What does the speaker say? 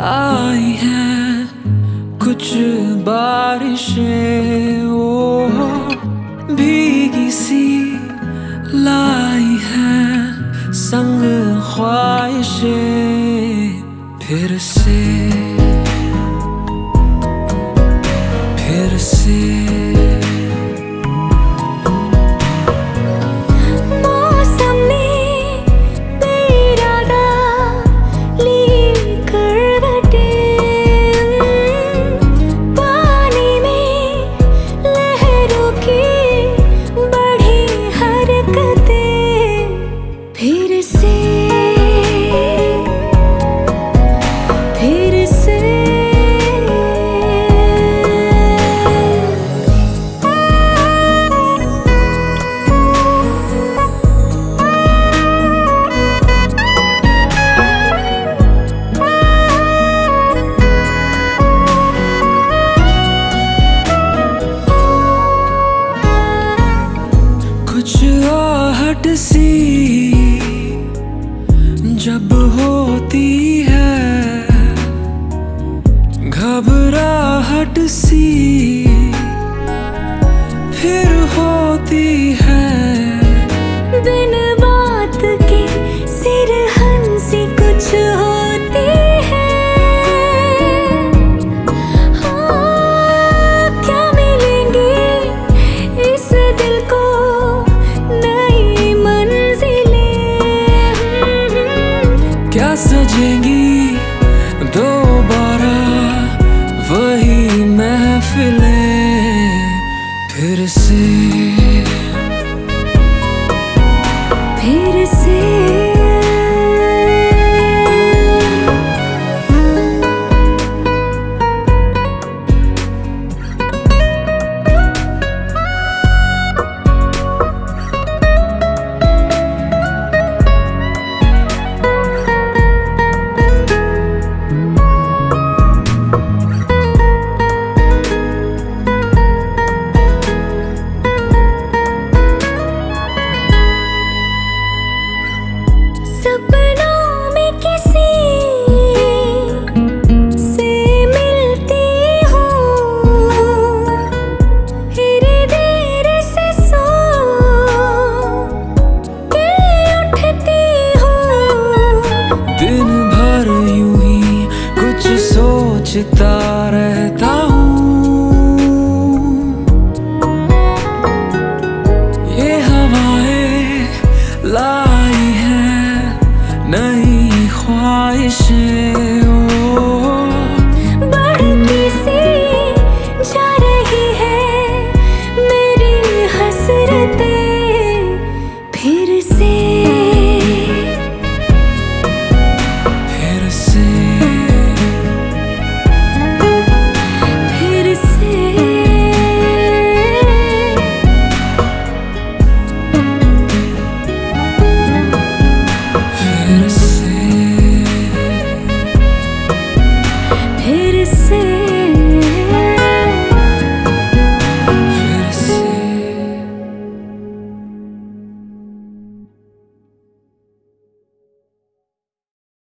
आई है कुछ बारिशें ओ भीगी सी लाई है संग ख्वाहिशें, फिर से फिर से। जब होती है घबराहट सी फिर होती है सजेंगी दोबारा वही महफिलें फिर से। फिर से। सोचता रहता हूँ। ये हवाएँ लाई है नई ख्वाहिशें।